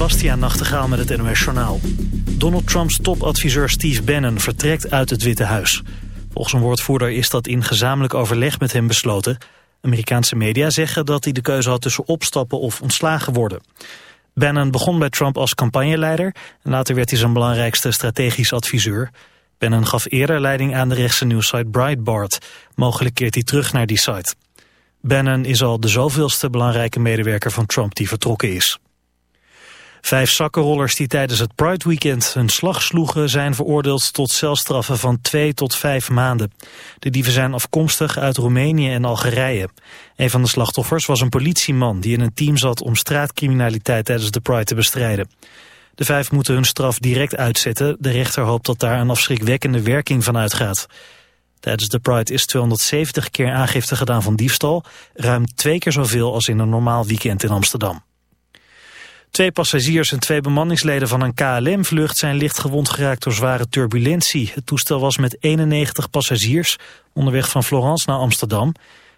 Bastiaan Nachtegaal met het NOS Journaal. Donald Trumps topadviseur Steve Bannon vertrekt uit het Witte Huis. Volgens een woordvoerder is dat in gezamenlijk overleg met hem besloten. Amerikaanse media zeggen dat hij de keuze had tussen opstappen of ontslagen worden. Bannon begon bij Trump als campagneleider... en later werd hij zijn belangrijkste strategisch adviseur. Bannon gaf eerder leiding aan de rechtse nieuwsite Breitbart. Mogelijk keert hij terug naar die site. Bannon is al de zoveelste belangrijke medewerker van Trump die vertrokken is. Vijf zakkenrollers die tijdens het Pride Weekend hun slag sloegen... zijn veroordeeld tot celstraffen van twee tot vijf maanden. De dieven zijn afkomstig uit Roemenië en Algerije. Een van de slachtoffers was een politieman die in een team zat... om straatcriminaliteit tijdens de Pride te bestrijden. De vijf moeten hun straf direct uitzetten. De rechter hoopt dat daar een afschrikwekkende werking van uitgaat. Tijdens de Pride is 270 keer aangifte gedaan van diefstal. Ruim twee keer zoveel als in een normaal weekend in Amsterdam. Twee passagiers en twee bemanningsleden van een KLM-vlucht zijn licht gewond geraakt door zware turbulentie. Het toestel was met 91 passagiers onderweg van Florence naar Amsterdam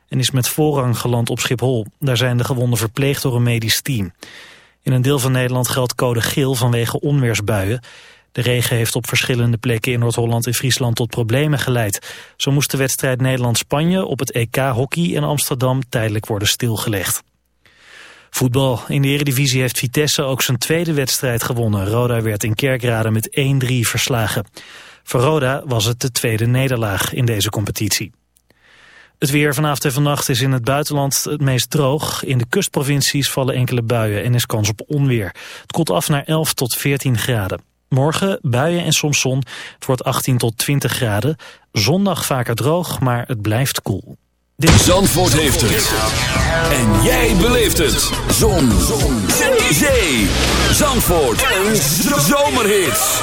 en is met voorrang geland op Schiphol. Daar zijn de gewonden verpleegd door een medisch team. In een deel van Nederland geldt code geel vanwege onweersbuien. De regen heeft op verschillende plekken in Noord-Holland en Friesland tot problemen geleid. Zo moest de wedstrijd Nederland-Spanje op het EK hockey in Amsterdam tijdelijk worden stilgelegd. Voetbal. In de Eredivisie heeft Vitesse ook zijn tweede wedstrijd gewonnen. Roda werd in Kerkrade met 1-3 verslagen. Voor Roda was het de tweede nederlaag in deze competitie. Het weer vanavond en vannacht is in het buitenland het meest droog. In de kustprovincies vallen enkele buien en is kans op onweer. Het koelt af naar 11 tot 14 graden. Morgen buien en soms zon. Het wordt 18 tot 20 graden. Zondag vaker droog, maar het blijft koel. Dit... Zandvoort heeft het. En jij beleeft het. Zon. zon. Zee. Zee. Zandvoort. Een zomerhit.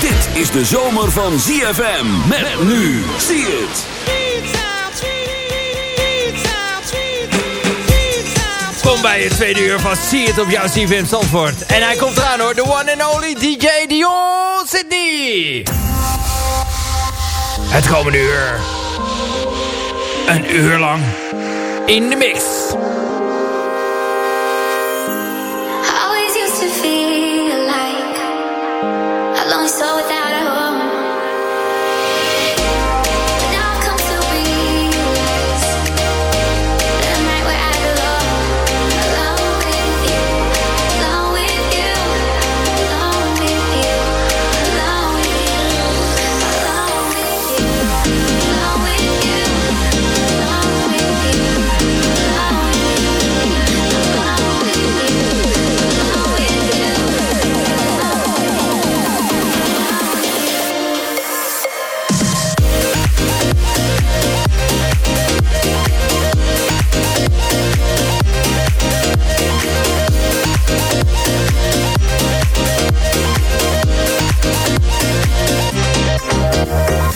Dit is de zomer van ZFM. Met nu. Zie het. Kom bij het tweede uur van Zie het op jouw CFM Zandvoort. En hij komt eraan hoor. The one and only DJ Dion Sydney. Het komende uur. Een uur lang. In de mix. Bye.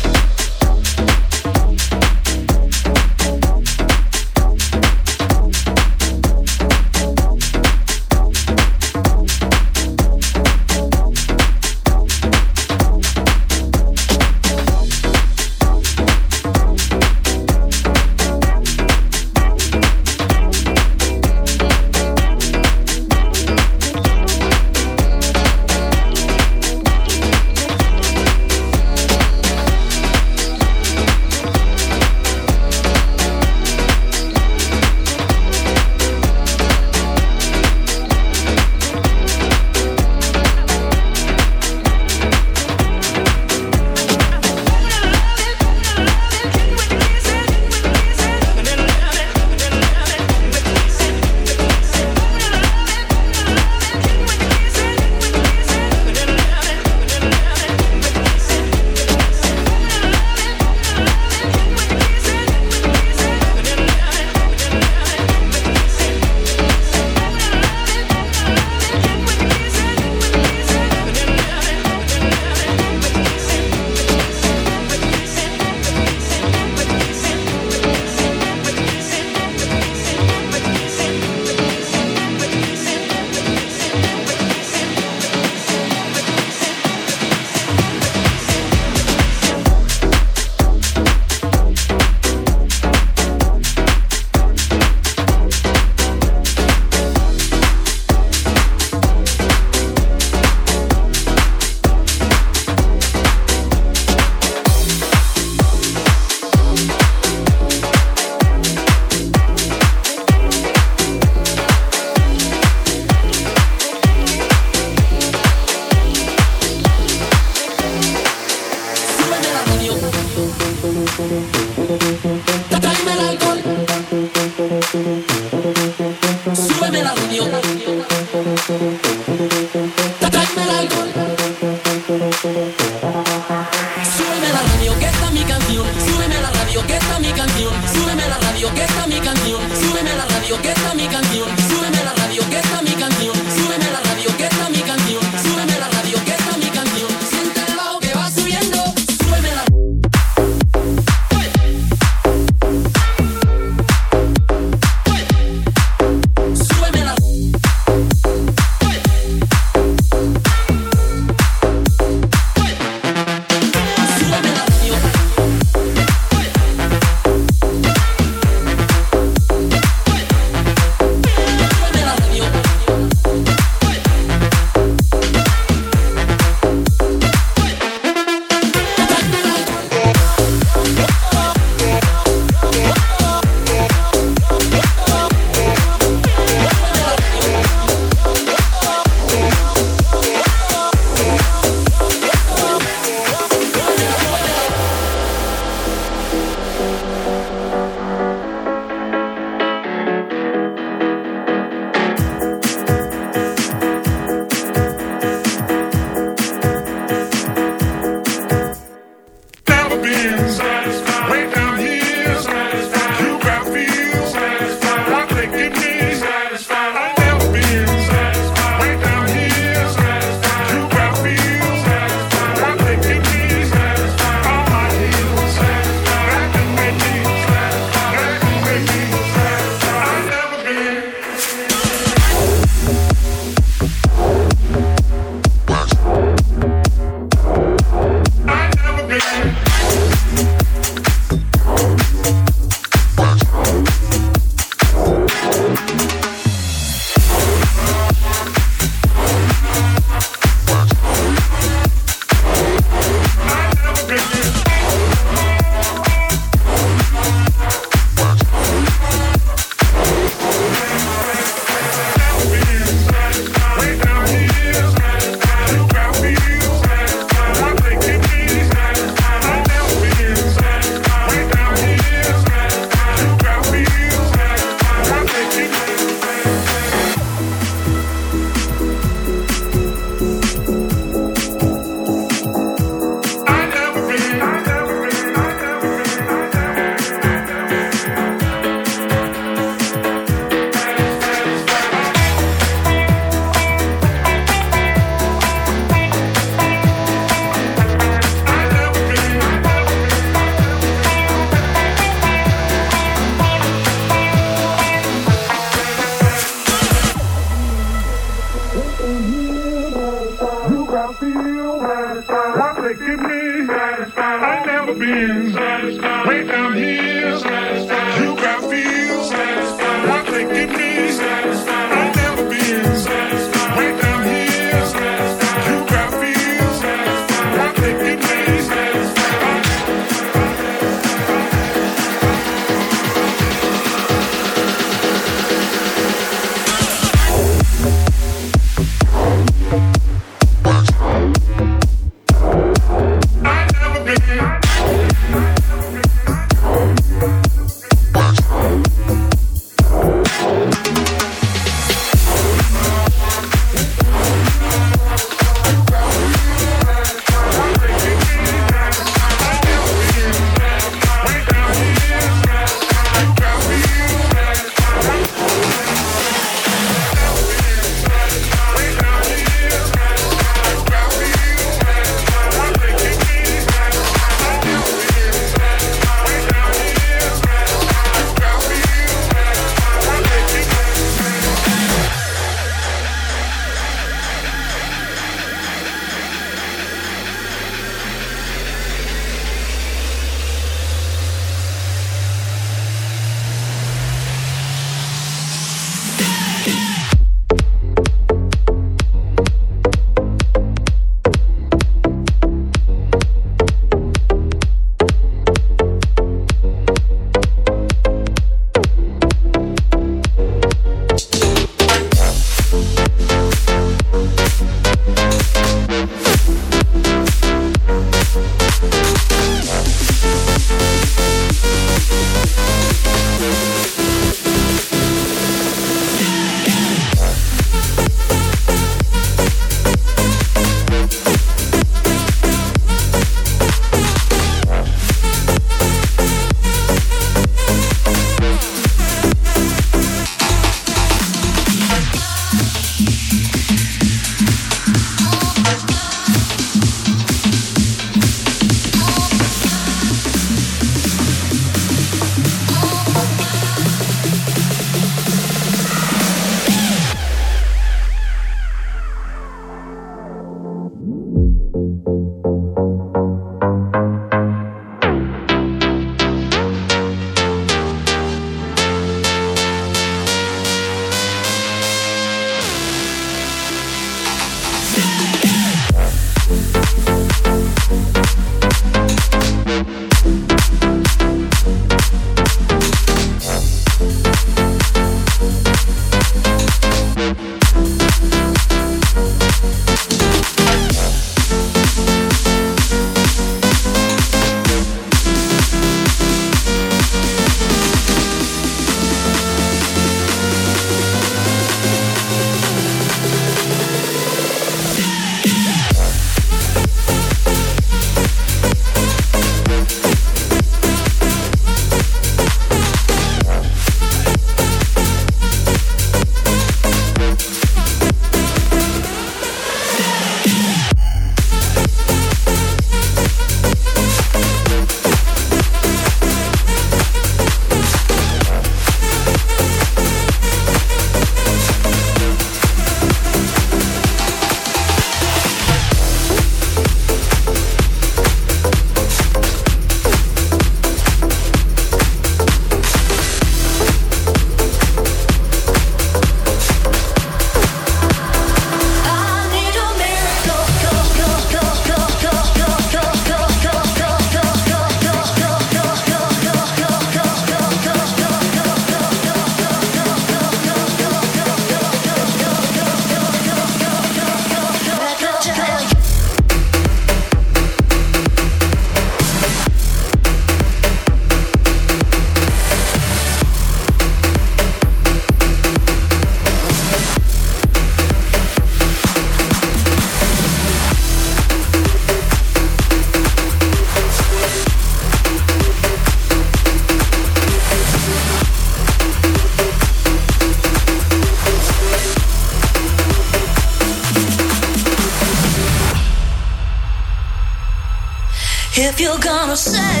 você.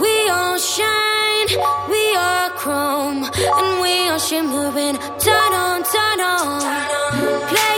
We all shine, we are chrome, and we are shimmering. Turn on, turn on, play.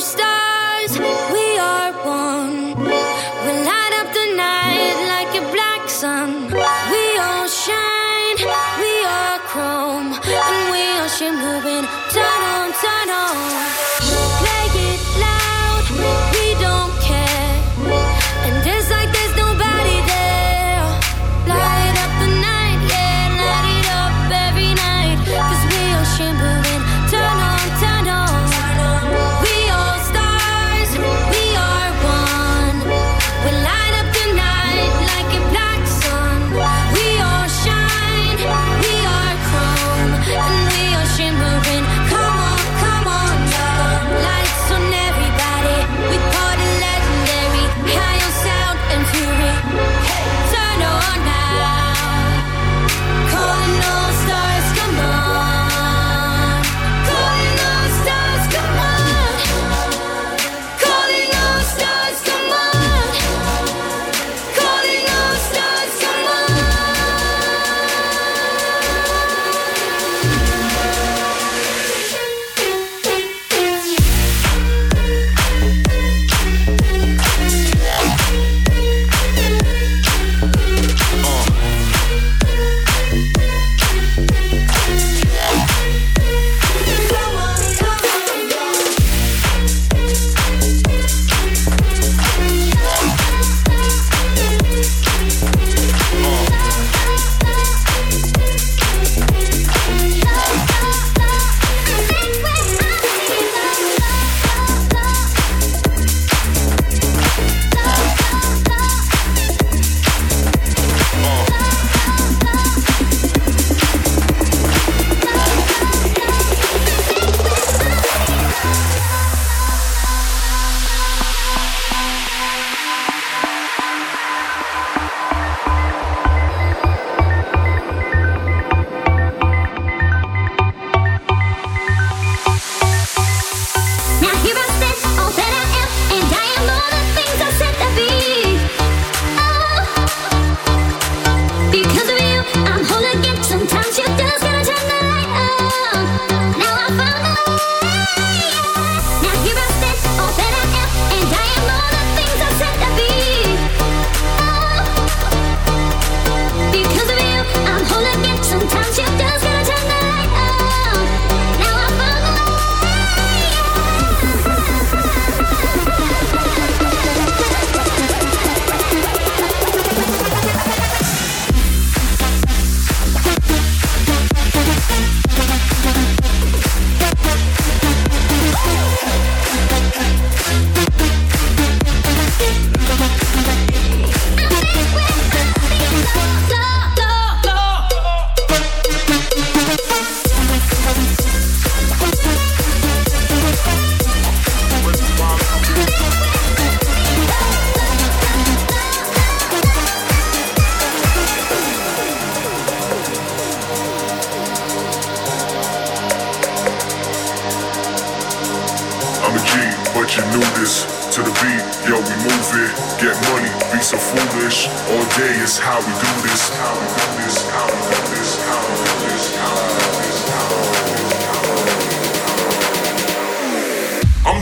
stars.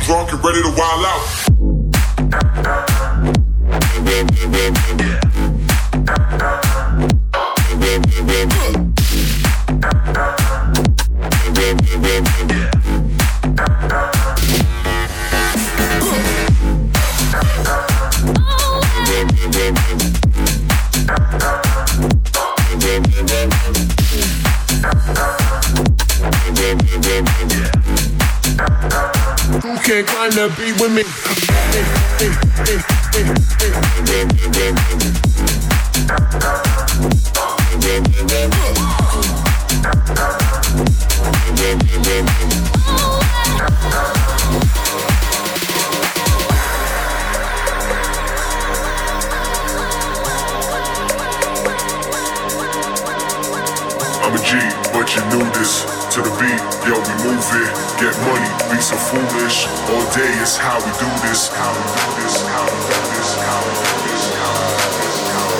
drunk and ready to wild out. Oh, can't climb the beat with me. I'm a G, but you knew this to the beat, yo, we move it, get money, be so foolish. All day is how we do this, how we do this, how we do this, how we do this, how we do this, how we do this.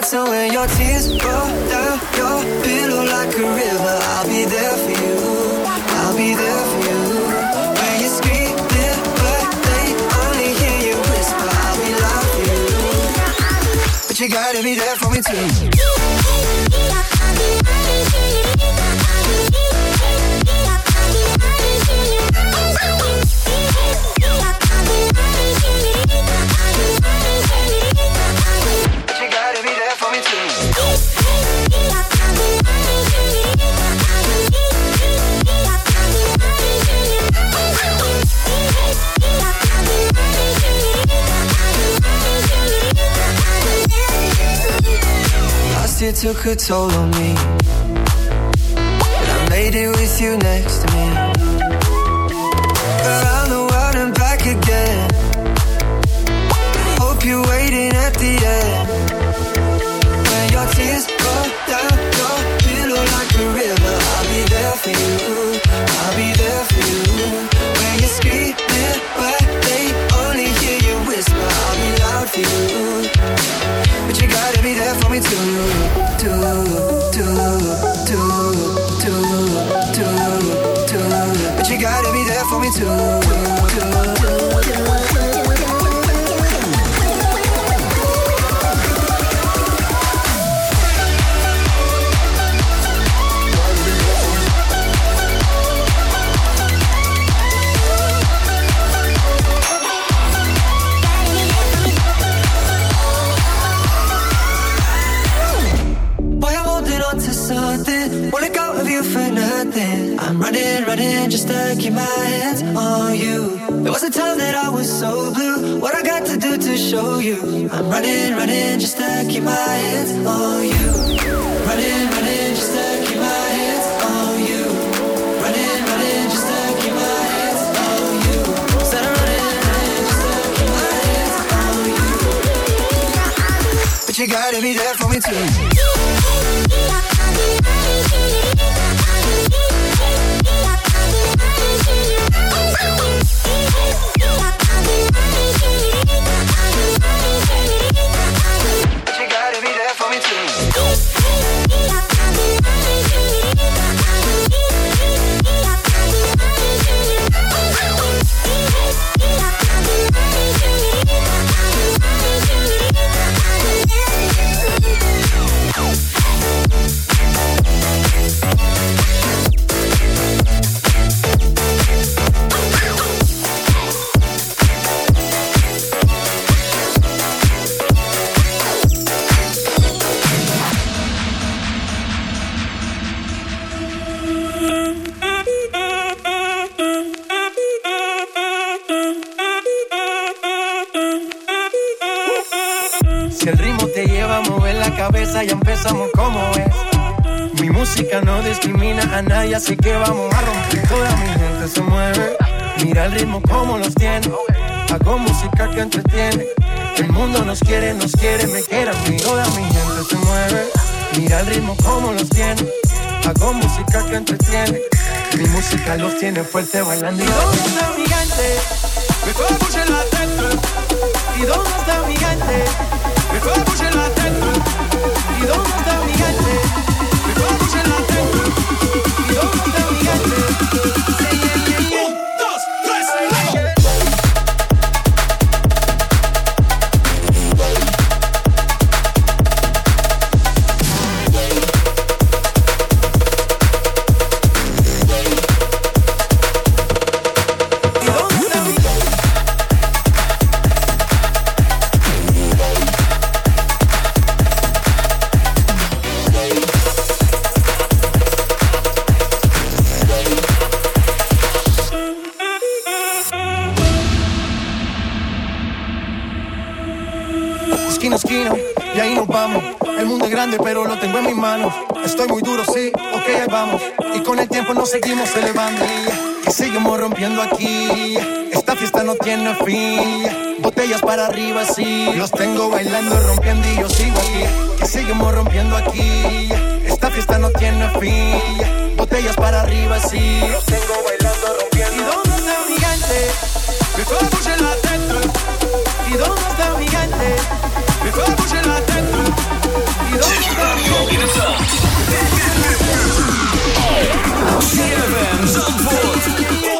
So when your tears roll down your pillow like a river, I'll be there for you. I'll be there for you. When you scream, but they only hear you whisper. I'll be loud for you. But you gotta be there for me too. Took a toll on me. But I made it with you next to me. I'm running, running just to keep my hands on you. Running, running just to keep my hands on you. Running, running just to keep my hands on you. But you gotta be there for me too. Nadie, así que vamos a romper. Toda mi gente se mueve. Mira el ritmo como los tiene. Hago música que entretiene. El mundo nos quiere, nos quiere, me quiere a. Toda mi gente se mueve. Mira el ritmo como los tiene. Hago música que entretiene. Mi música los tiene fuerte bailando. ¿Y dónde está mi? Me fue a la tête. ¿Y dónde está mi gente? Me fue a la tête. ¿Y dónde está mi gente? Say yeah. Seguimos elevando. Y seguimos rompiendo aquí. Esta fiesta no tiene fin. Botellas para arriba, sí. Los tengo bailando, rompiendo y yo sigo aquí. Que seguimos rompiendo aquí. Esta fiesta no tiene fin. Botellas para arriba, sí. Los tengo bailando, rompiendo. ¿Y dónde está mi gente? Before I push it like that. ¿Y dónde está mi gente? Before I push it like that. ¿Y dónde está mi gente? ZFM Zandvoort.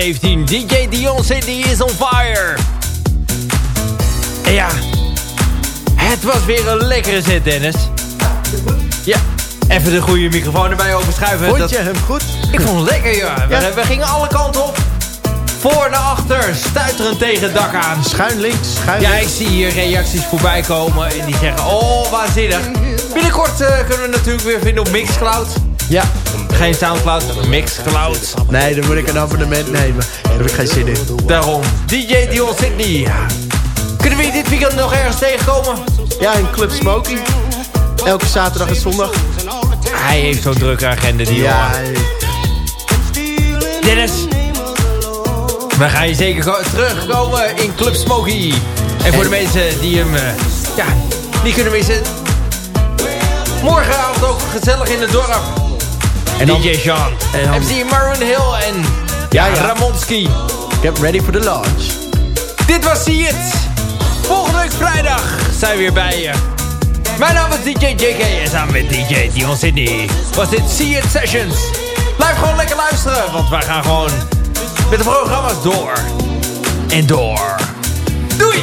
2017. DJ Dion Sydney is on fire. En ja, het was weer een lekkere set, Dennis. Ja, even de goede microfoon erbij overschuiven. Vond Dat- je hem goed? Ik vond het lekker, ja. We, Ja. we gingen alle kanten op. Voor naar achter, stuiterend tegen het dak aan. Schuin links, schuin Ja, links. ik zie hier reacties voorbij komen en die zeggen, oh, waanzinnig. Binnenkort eh, kunnen we natuurlijk weer vinden op Mixcloud. Ja. Geen Soundcloud, Mixcloud. Nee, dan moet ik een abonnement nemen. Daar heb ik geen zin in. Daarom, DJ Dion Sydney. Kunnen we dit weekend nog ergens tegenkomen? Ja, in Club Smoky. Elke zaterdag en zondag. Hij heeft zo'n drukke agenda, die Ja. Dennis, we gaan je zeker ko- terugkomen in Club Smoky. En voor de mensen die hem, eh, ja, die kunnen missen. Morgenavond ook gezellig in het dorp. En dan- DJ Sean, en dan- MC Maroon Hill en Ja, ja. Ramonski. get ready for the launch. Dit was See It. Volgende week vrijdag zijn we weer bij je. Mijn naam is DJ JK en samen met DJ Dion Sydney was dit See It Sessions. Blijf gewoon lekker luisteren, want wij gaan gewoon met de programma's door. En door. Doei!